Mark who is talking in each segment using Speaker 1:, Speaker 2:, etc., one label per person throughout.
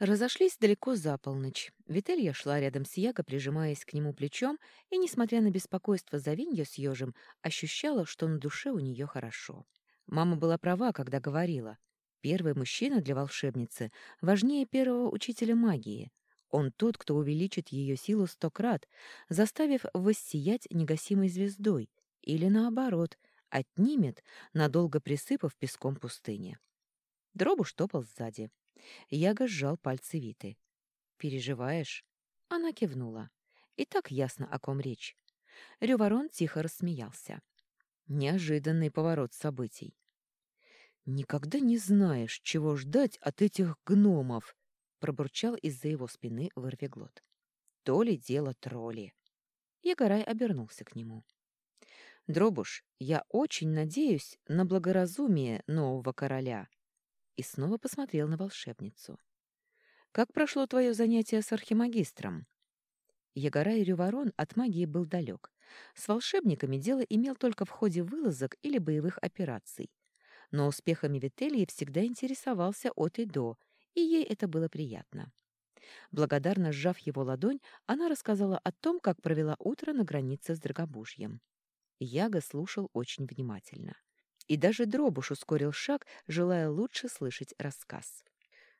Speaker 1: Разошлись далеко за полночь. Вителья шла рядом с Яго, прижимаясь к нему плечом, и, несмотря на беспокойство за Винью с ежем, ощущала, что на душе у нее хорошо. Мама была права, когда говорила, первый мужчина для волшебницы важнее первого учителя магии. Он тот, кто увеличит ее силу сто крат, заставив воссиять негасимой звездой, или, наоборот, отнимет, надолго присыпав песком пустыни. Дробу штопал сзади. Яга сжал пальцы Виты. «Переживаешь?» Она кивнула. И так ясно, о ком речь. Рюворон тихо рассмеялся. Неожиданный поворот событий. «Никогда не знаешь, чего ждать от этих гномов!» пробурчал из-за его спины вырвиглот. «То ли дело тролли!» Егорай обернулся к нему. «Дробуш, я очень надеюсь на благоразумие нового короля и снова посмотрел на волшебницу. «Как прошло твое занятие с архимагистром?» Ягора и Рюворон от магии был далек. С волшебниками дело имел только в ходе вылазок или боевых операций. Но успехами Вительи всегда интересовался от и до, и ей это было приятно. Благодарно сжав его ладонь, она рассказала о том, как провела утро на границе с Драгобужьем. Яга слушал очень внимательно и даже Дробуш ускорил шаг, желая лучше слышать рассказ.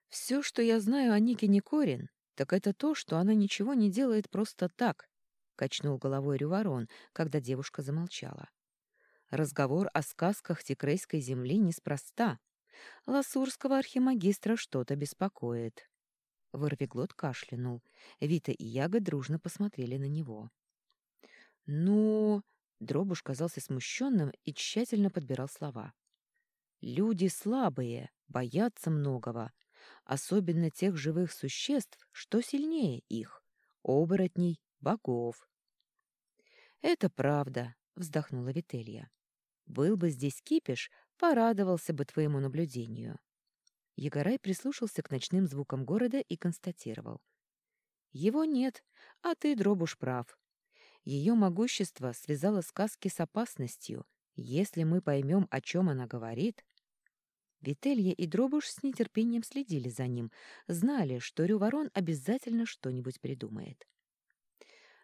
Speaker 1: «Все, что я знаю о Нике Никорин, так это то, что она ничего не делает просто так», — качнул головой Рюворон, когда девушка замолчала. «Разговор о сказках Тикрейской земли неспроста. Ласурского архимагистра что-то беспокоит». Ворвиглот кашлянул. Вита и Яга дружно посмотрели на него. «Ну...» Дробуш казался смущенным и тщательно подбирал слова. «Люди слабые, боятся многого, особенно тех живых существ, что сильнее их, оборотней, богов». «Это правда», — вздохнула Вителья. «Был бы здесь кипиш, порадовался бы твоему наблюдению». Егорай прислушался к ночным звукам города и констатировал. «Его нет, а ты, Дробуш, прав. Ее могущество связало сказки с опасностью. Если мы поймем, о чем она говорит... Вителья и Дробуш с нетерпением следили за ним, знали, что Рюворон обязательно что-нибудь придумает.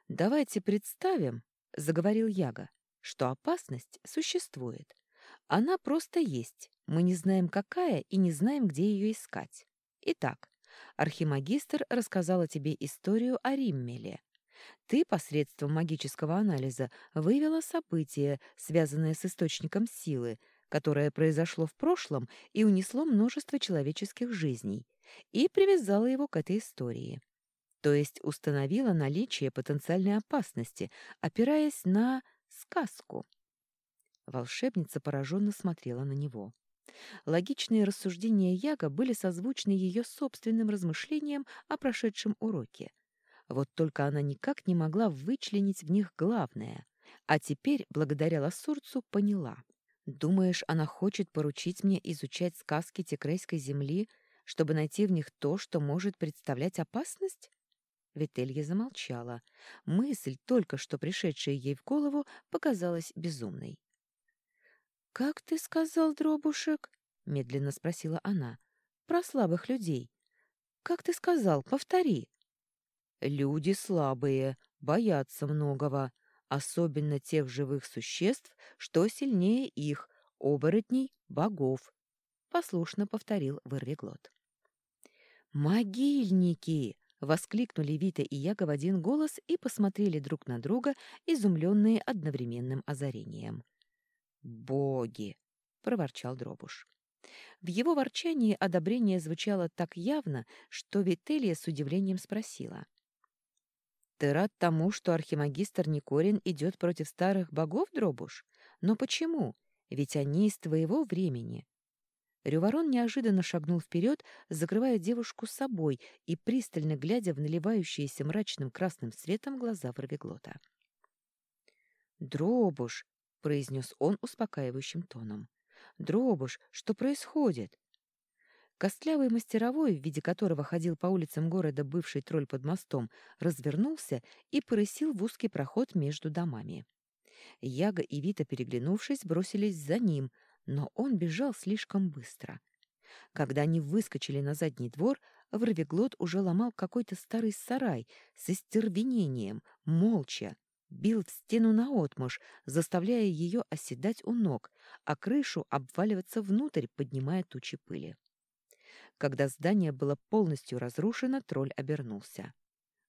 Speaker 1: «Давайте представим, — заговорил Яга, — что опасность существует. Она просто есть, мы не знаем, какая, и не знаем, где ее искать. Итак, архимагистр рассказала тебе историю о Риммеле, ты посредством магического анализа вывела событие, связанное с источником силы, которое произошло в прошлом и унесло множество человеческих жизней, и привязала его к этой истории. То есть установила наличие потенциальной опасности, опираясь на сказку. Волшебница пораженно смотрела на него. Логичные рассуждения Яга были созвучны ее собственным размышлениям о прошедшем уроке. Вот только она никак не могла вычленить в них главное. А теперь, благодаря Лассурцу, поняла. «Думаешь, она хочет поручить мне изучать сказки Текрейской земли, чтобы найти в них то, что может представлять опасность?» Вителья замолчала. Мысль, только что пришедшая ей в голову, показалась безумной. «Как ты сказал, дробушек?» — медленно спросила она. «Про слабых людей. Как ты сказал? Повтори». Люди слабые, боятся многого, особенно тех живых существ, что сильнее их, оборотней, богов, — послушно повторил вырвиглот. «Могильники!» — воскликнули Вита и Яга в один голос и посмотрели друг на друга, изумленные одновременным озарением. «Боги!» — проворчал Дробуш. В его ворчании одобрение звучало так явно, что Вителья с удивлением спросила — ты рад тому, что архимагистр Никорин идет против старых богов, Дробуш? Но почему? Ведь они из твоего времени. Рюворон неожиданно шагнул вперед, закрывая девушку с собой и пристально глядя в наливающиеся мрачным красным светом глаза Ворвиглота. «Дробуш!» — произнес он успокаивающим тоном. «Дробуш, что происходит? Костлявый мастеровой, в виде которого ходил по улицам города бывший тролль под мостом, развернулся и порысил в узкий проход между домами. Яга и Вита, переглянувшись, бросились за ним, но он бежал слишком быстро. Когда они выскочили на задний двор, Ворвиглот уже ломал какой-то старый сарай с истервенением, молча, бил в стену наотмашь, заставляя ее оседать у ног, а крышу обваливаться внутрь, поднимая тучи пыли. Когда здание было полностью разрушено, тролль обернулся.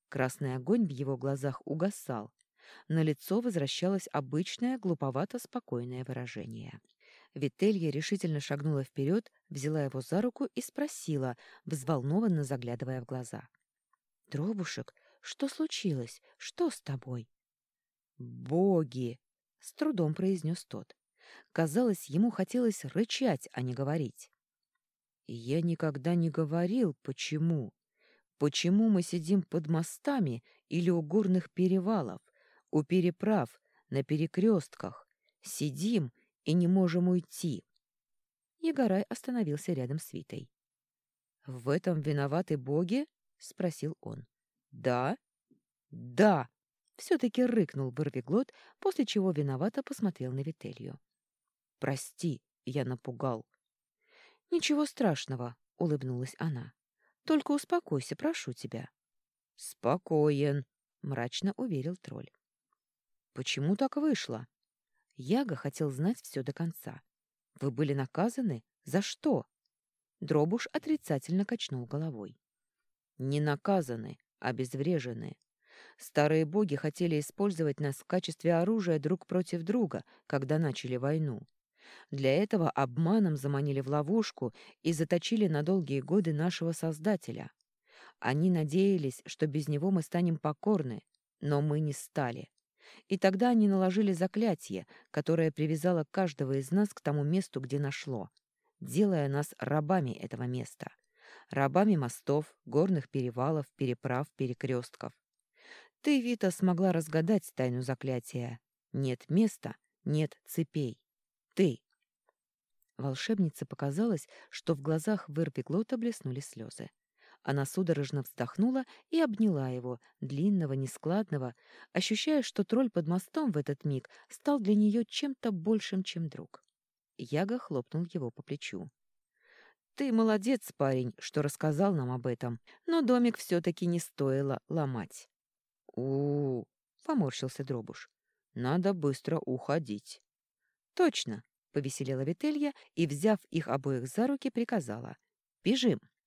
Speaker 1: Красный огонь в его глазах угасал. На лицо возвращалось обычное, глуповато-спокойное выражение. Вителья решительно шагнула вперед, взяла его за руку и спросила, взволнованно заглядывая в глаза. «Дробушек, что случилось? Что с тобой?» «Боги!» — с трудом произнес тот. Казалось, ему хотелось рычать, а не говорить. «Я никогда не говорил, почему. Почему мы сидим под мостами или у горных перевалов, у переправ, на перекрестках, сидим и не можем уйти?» Егорай остановился рядом с Витой. «В этом виноваты боги?» — спросил он. «Да?» «Да!» — все-таки рыкнул Барвиглот, после чего виновато посмотрел на Вителью. «Прости, я напугал». «Ничего страшного», — улыбнулась она. «Только успокойся, прошу тебя». «Спокоен», — мрачно уверил тролль. «Почему так вышло?» Яга хотел знать все до конца. «Вы были наказаны? За что?» Дробуш отрицательно качнул головой. «Не наказаны, обезврежены. Старые боги хотели использовать нас в качестве оружия друг против друга, когда начали войну. Для этого обманом заманили в ловушку и заточили на долгие годы нашего Создателя. Они надеялись, что без него мы станем покорны, но мы не стали. И тогда они наложили заклятие, которое привязало каждого из нас к тому месту, где нашло, делая нас рабами этого места. Рабами мостов, горных перевалов, переправ, перекрестков. Ты, Вита, смогла разгадать тайну заклятия. Нет места, нет цепей. Ты. Волшебнице показалось, что в глазах Верпиглота блеснули слезы. Она судорожно вздохнула и обняла его, длинного, нескладного, ощущая, что тролль под мостом в этот миг стал для нее чем-то большим, чем друг. Яга хлопнул его по плечу. «Ты молодец, парень, что рассказал нам об этом, но домик все-таки не стоило ломать». «У-у-у!» — поморщился Дробуш. «Надо быстро уходить». «Точно!» — повеселела Вителья и, взяв их обоих за руки, приказала. «Бежим!»